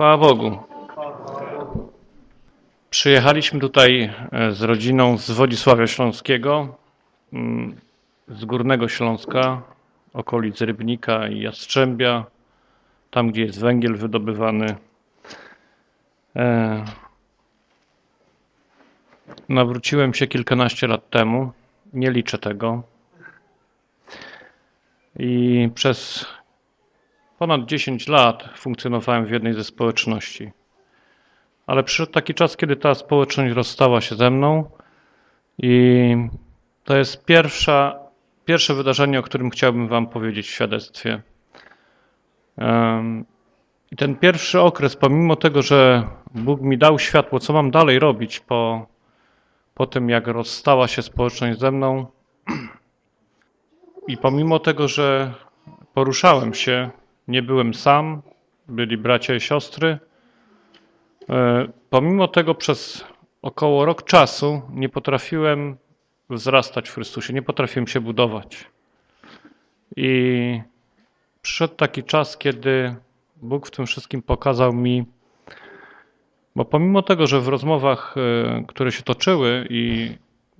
Chwała Bogu. Przyjechaliśmy tutaj e, z rodziną z Wodzisławia Śląskiego, mm, z Górnego Śląska, okolic Rybnika i Jastrzębia, tam gdzie jest węgiel wydobywany. E, nawróciłem się kilkanaście lat temu, nie liczę tego. I przez ponad 10 lat funkcjonowałem w jednej ze społeczności. Ale przyszedł taki czas, kiedy ta społeczność rozstała się ze mną i to jest pierwsza, pierwsze wydarzenie, o którym chciałbym Wam powiedzieć w świadectwie. I ten pierwszy okres, pomimo tego, że Bóg mi dał światło, co mam dalej robić po, po tym, jak rozstała się społeczność ze mną, i pomimo tego, że poruszałem się nie byłem sam, byli bracia i siostry. E, pomimo tego przez około rok czasu nie potrafiłem wzrastać w Chrystusie, nie potrafiłem się budować. I przyszedł taki czas, kiedy Bóg w tym wszystkim pokazał mi, bo pomimo tego, że w rozmowach, e, które się toczyły i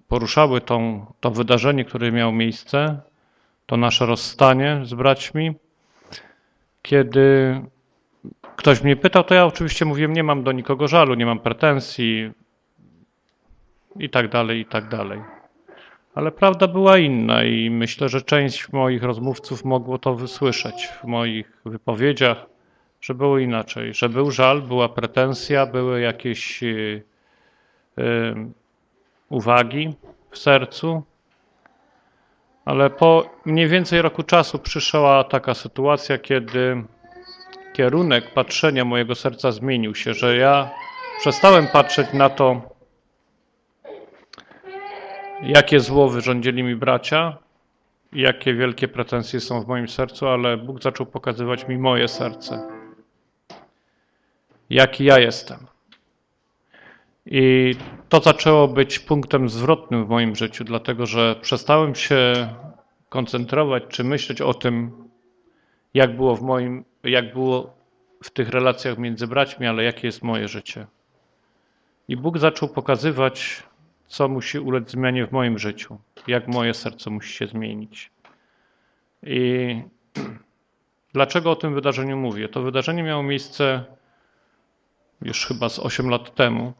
poruszały tą, to wydarzenie, które miało miejsce, to nasze rozstanie z braćmi, kiedy ktoś mnie pytał, to ja oczywiście mówiłem, nie mam do nikogo żalu, nie mam pretensji i tak dalej, i tak dalej. Ale prawda była inna i myślę, że część moich rozmówców mogło to wysłyszeć w moich wypowiedziach, że było inaczej, że był żal, była pretensja, były jakieś yy, yy, uwagi w sercu, ale po mniej więcej roku czasu przyszła taka sytuacja, kiedy kierunek patrzenia mojego serca zmienił się, że ja przestałem patrzeć na to, jakie zło wyrządzili mi bracia, jakie wielkie pretensje są w moim sercu, ale Bóg zaczął pokazywać mi moje serce. Jaki ja jestem. I to zaczęło być punktem zwrotnym w moim życiu, dlatego że przestałem się koncentrować czy myśleć o tym, jak było w moim, jak było w tych relacjach między braćmi, ale jakie jest moje życie. I Bóg zaczął pokazywać, co musi ulec zmianie w moim życiu, jak moje serce musi się zmienić. I dlaczego o tym wydarzeniu mówię? To wydarzenie miało miejsce już chyba z 8 lat temu.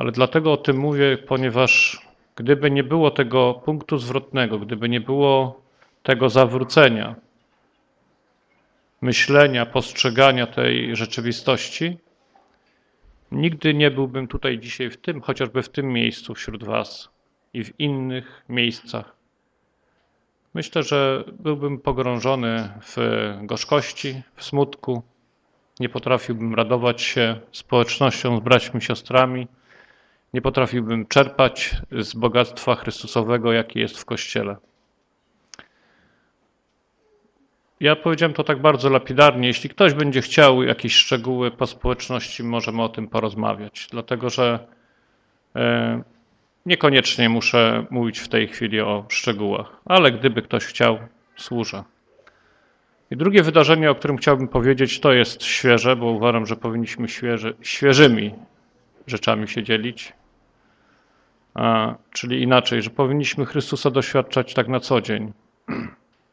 Ale dlatego o tym mówię, ponieważ gdyby nie było tego punktu zwrotnego, gdyby nie było tego zawrócenia, myślenia, postrzegania tej rzeczywistości, nigdy nie byłbym tutaj dzisiaj w tym, chociażby w tym miejscu wśród Was i w innych miejscach. Myślę, że byłbym pogrążony w gorzkości, w smutku, nie potrafiłbym radować się społecznością z braćmi, siostrami, nie potrafiłbym czerpać z bogactwa Chrystusowego, jaki jest w Kościele. Ja powiedziałem to tak bardzo lapidarnie. Jeśli ktoś będzie chciał jakieś szczegóły po społeczności, możemy o tym porozmawiać, dlatego że e, niekoniecznie muszę mówić w tej chwili o szczegółach, ale gdyby ktoś chciał, służę. I drugie wydarzenie, o którym chciałbym powiedzieć, to jest świeże, bo uważam, że powinniśmy świeży, świeżymi rzeczami się dzielić. Czyli inaczej, że powinniśmy Chrystusa doświadczać tak na co dzień.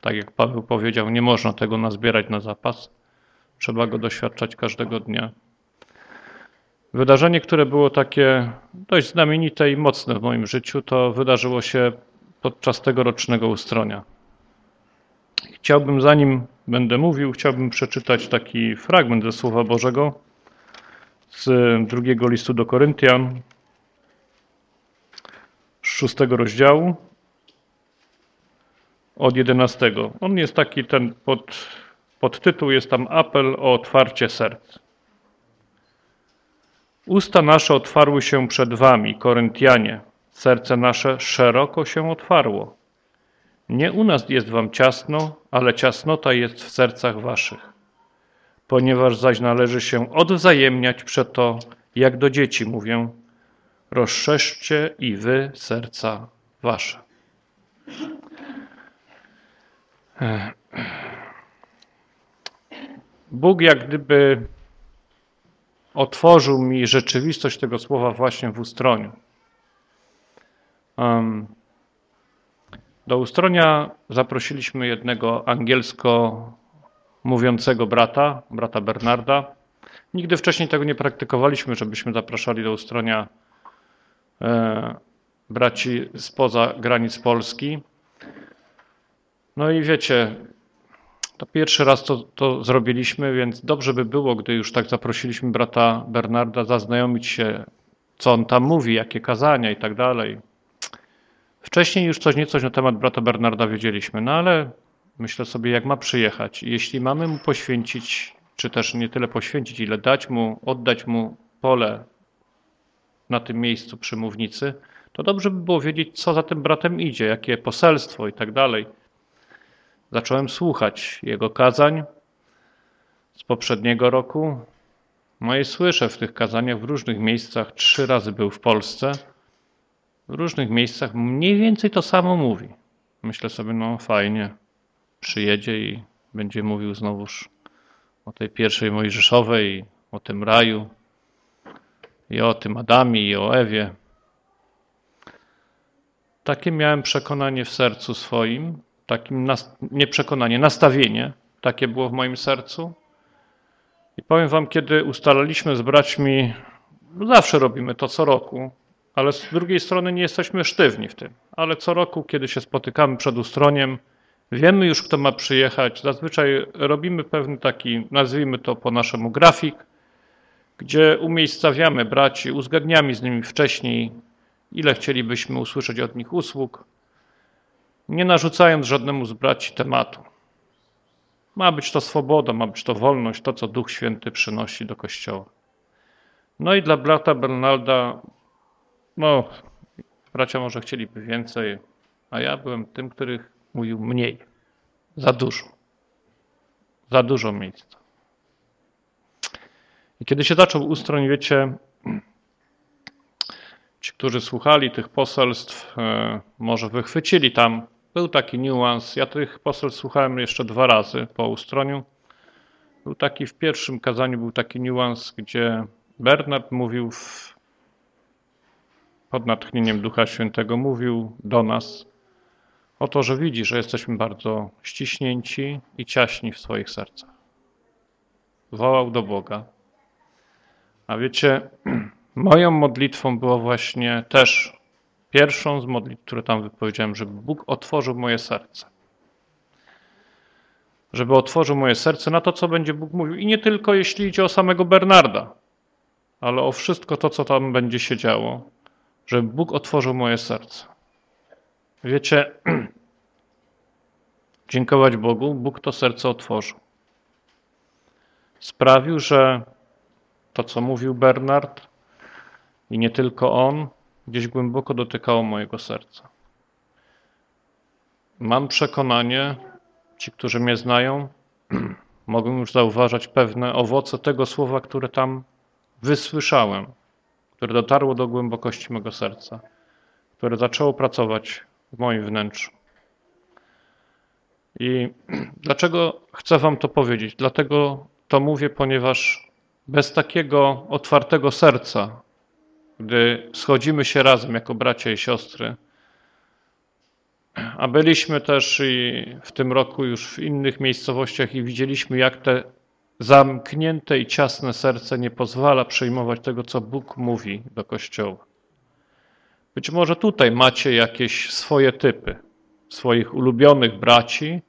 Tak jak Paweł powiedział, nie można tego nazbierać na zapas. Trzeba go doświadczać każdego dnia. Wydarzenie, które było takie dość znamienite i mocne w moim życiu, to wydarzyło się podczas tegorocznego ustronia. Chciałbym, zanim będę mówił, chciałbym przeczytać taki fragment ze Słowa Bożego z drugiego listu do Koryntian, szóstego rozdziału, od jedenastego. On jest taki, ten pod, podtytuł jest tam apel o otwarcie serc. Usta nasze otwarły się przed wami, Koryntianie. Serce nasze szeroko się otwarło. Nie u nas jest wam ciasno, ale ciasnota jest w sercach waszych. Ponieważ zaś należy się odwzajemniać przeto, jak do dzieci mówię, rozszerzcie i wy serca wasze. Bóg jak gdyby otworzył mi rzeczywistość tego słowa właśnie w ustroniu. Do ustronia zaprosiliśmy jednego angielsko mówiącego brata, brata Bernarda. Nigdy wcześniej tego nie praktykowaliśmy, żebyśmy zapraszali do ustronia braci spoza granic Polski. No i wiecie, to pierwszy raz to, to zrobiliśmy, więc dobrze by było, gdy już tak zaprosiliśmy brata Bernarda, zaznajomić się, co on tam mówi, jakie kazania i tak dalej. Wcześniej już coś niecoś na temat brata Bernarda wiedzieliśmy, no ale myślę sobie, jak ma przyjechać. Jeśli mamy mu poświęcić, czy też nie tyle poświęcić, ile dać mu, oddać mu pole na tym miejscu przy mównicy, to dobrze by było wiedzieć, co za tym bratem idzie, jakie poselstwo i tak dalej. Zacząłem słuchać jego kazań z poprzedniego roku. No i słyszę w tych kazaniach w różnych miejscach, trzy razy był w Polsce, w różnych miejscach mniej więcej to samo mówi. Myślę sobie, no fajnie, przyjedzie i będzie mówił znowuż o tej pierwszej Mojżeszowej, o tym raju, i o tym Adamie, i o Ewie. Takie miałem przekonanie w sercu swoim, takim nie przekonanie, nastawienie, takie było w moim sercu. I powiem wam, kiedy ustalaliśmy z braćmi, no zawsze robimy to co roku, ale z drugiej strony nie jesteśmy sztywni w tym. Ale co roku, kiedy się spotykamy przed ustroniem, wiemy już, kto ma przyjechać. Zazwyczaj robimy pewny taki, nazwijmy to po naszemu grafik, gdzie umiejscawiamy braci, uzgadniamy z nimi wcześniej, ile chcielibyśmy usłyszeć od nich usług, nie narzucając żadnemu z braci tematu. Ma być to swoboda, ma być to wolność, to co Duch Święty przynosi do Kościoła. No i dla brata Bernalda, no, bracia może chcieliby więcej, a ja byłem tym, których mówił mniej, za dużo, za dużo miejsca. I kiedy się zaczął ustroń, wiecie, ci, którzy słuchali tych poselstw, e, może wychwycili tam, był taki niuans. Ja tych poselstw słuchałem jeszcze dwa razy po ustroniu. Był taki w pierwszym kazaniu, był taki niuans, gdzie Bernard mówił w, pod natchnieniem Ducha Świętego, mówił do nas o to, że widzi, że jesteśmy bardzo ściśnięci i ciaśni w swoich sercach. Wołał do Boga. A wiecie, moją modlitwą było właśnie też pierwszą z modlitw, które tam wypowiedziałem, żeby Bóg otworzył moje serce. Żeby otworzył moje serce na to, co będzie Bóg mówił. I nie tylko jeśli idzie o samego Bernarda, ale o wszystko to, co tam będzie się działo. Żeby Bóg otworzył moje serce. Wiecie, dziękować Bogu, Bóg to serce otworzył. Sprawił, że to, co mówił Bernard i nie tylko on, gdzieś głęboko dotykało mojego serca. Mam przekonanie, ci, którzy mnie znają, mogą już zauważać pewne owoce tego słowa, które tam wysłyszałem, które dotarło do głębokości mego serca, które zaczęło pracować w moim wnętrzu. I dlaczego chcę Wam to powiedzieć? Dlatego to mówię, ponieważ bez takiego otwartego serca, gdy schodzimy się razem jako bracia i siostry, a byliśmy też i w tym roku już w innych miejscowościach i widzieliśmy, jak te zamknięte i ciasne serce nie pozwala przejmować tego, co Bóg mówi do Kościoła. Być może tutaj macie jakieś swoje typy, swoich ulubionych braci,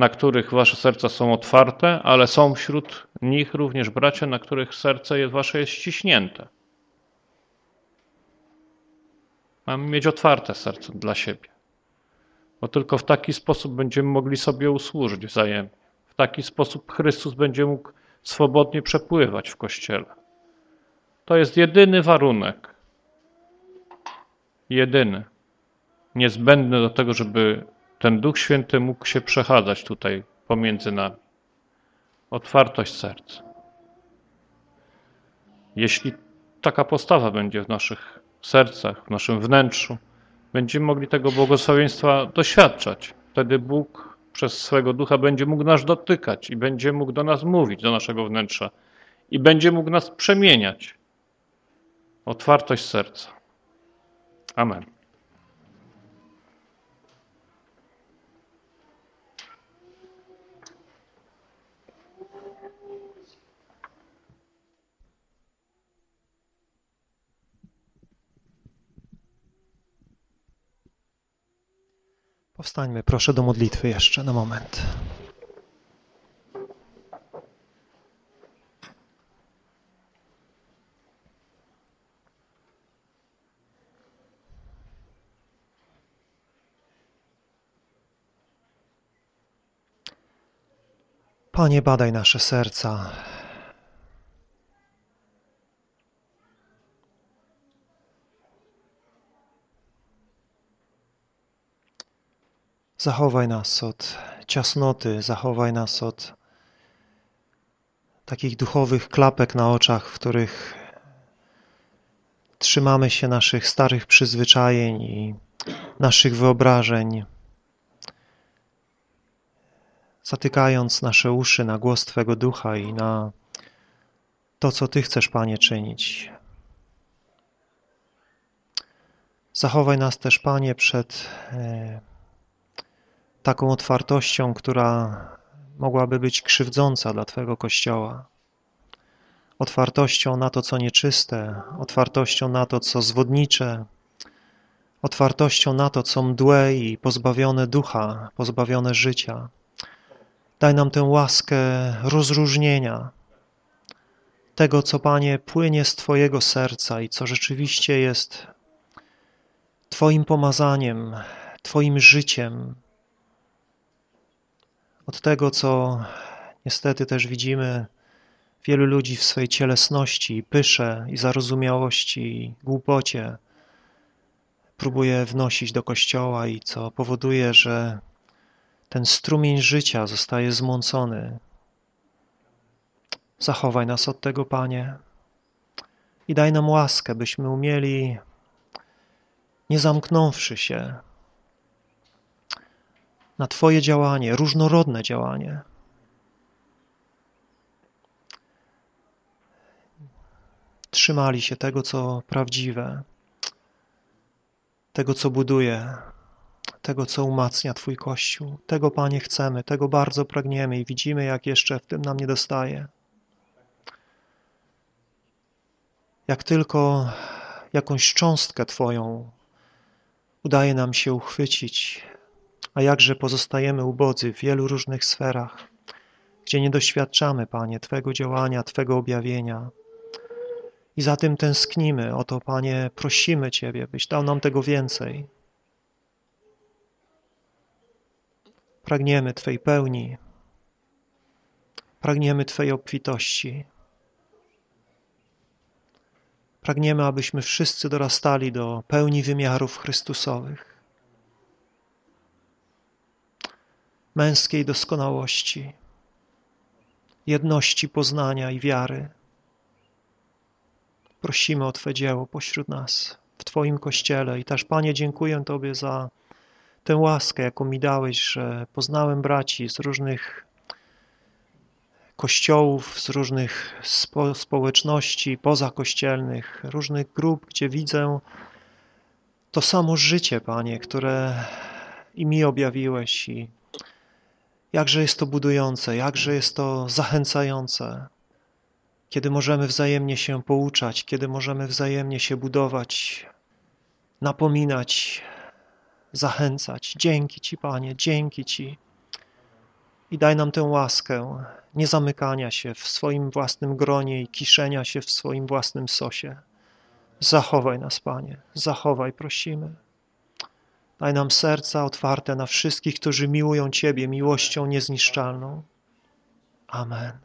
na których wasze serca są otwarte, ale są wśród nich również bracia, na których serce wasze jest ściśnięte. Mamy mieć otwarte serce dla siebie, bo tylko w taki sposób będziemy mogli sobie usłużyć wzajemnie. W taki sposób Chrystus będzie mógł swobodnie przepływać w Kościele. To jest jedyny warunek, jedyny, niezbędny do tego, żeby ten Duch Święty mógł się przechadzać tutaj pomiędzy nami. Otwartość serca. Jeśli taka postawa będzie w naszych sercach, w naszym wnętrzu, będziemy mogli tego błogosławieństwa doświadczać. Wtedy Bóg przez swego ducha będzie mógł nas dotykać i będzie mógł do nas mówić, do naszego wnętrza. i będzie mógł nas przemieniać. Otwartość serca. Amen. Powstańmy proszę do modlitwy jeszcze na moment. Panie, badaj nasze serca. Zachowaj nas od ciasnoty, zachowaj nas od takich duchowych klapek na oczach, w których trzymamy się naszych starych przyzwyczajeń i naszych wyobrażeń, zatykając nasze uszy na głos Twego ducha i na to, co Ty chcesz, Panie, czynić. Zachowaj nas też, Panie, przed e, taką otwartością, która mogłaby być krzywdząca dla Twojego Kościoła. Otwartością na to, co nieczyste, otwartością na to, co zwodnicze, otwartością na to, co mdłe i pozbawione ducha, pozbawione życia. Daj nam tę łaskę rozróżnienia tego, co, Panie, płynie z Twojego serca i co rzeczywiście jest Twoim pomazaniem, Twoim życiem, od tego, co niestety też widzimy wielu ludzi w swojej cielesności, pysze i zarozumiałości i głupocie próbuje wnosić do Kościoła i co powoduje, że ten strumień życia zostaje zmącony. Zachowaj nas od tego, Panie, i daj nam łaskę, byśmy umieli, nie zamknąwszy się, na Twoje działanie, różnorodne działanie. Trzymali się tego, co prawdziwe, tego, co buduje, tego, co umacnia Twój Kościół. Tego, Panie, chcemy, tego bardzo pragniemy i widzimy, jak jeszcze w tym nam nie dostaje. Jak tylko jakąś cząstkę Twoją udaje nam się uchwycić, a jakże pozostajemy ubodzy w wielu różnych sferach, gdzie nie doświadczamy, Panie, Twego działania, Twego objawienia. I za tym tęsknimy. O to, Panie, prosimy Ciebie, byś dał nam tego więcej. Pragniemy Twej pełni. Pragniemy Twojej obfitości. Pragniemy, abyśmy wszyscy dorastali do pełni wymiarów Chrystusowych. Męskiej doskonałości, jedności poznania i wiary. Prosimy o Twe dzieło pośród nas, w Twoim Kościele i też, Panie, dziękuję Tobie za tę łaskę, jaką mi dałeś, że poznałem braci z różnych kościołów, z różnych spo społeczności pozakościelnych, różnych grup, gdzie widzę to samo życie, Panie, które i mi objawiłeś i Jakże jest to budujące, jakże jest to zachęcające, kiedy możemy wzajemnie się pouczać, kiedy możemy wzajemnie się budować, napominać, zachęcać. Dzięki Ci, Panie, dzięki Ci. I daj nam tę łaskę nie zamykania się w swoim własnym gronie i kiszenia się w swoim własnym sosie. Zachowaj nas, Panie, zachowaj, prosimy. Daj nam serca otwarte na wszystkich, którzy miłują Ciebie miłością niezniszczalną. Amen.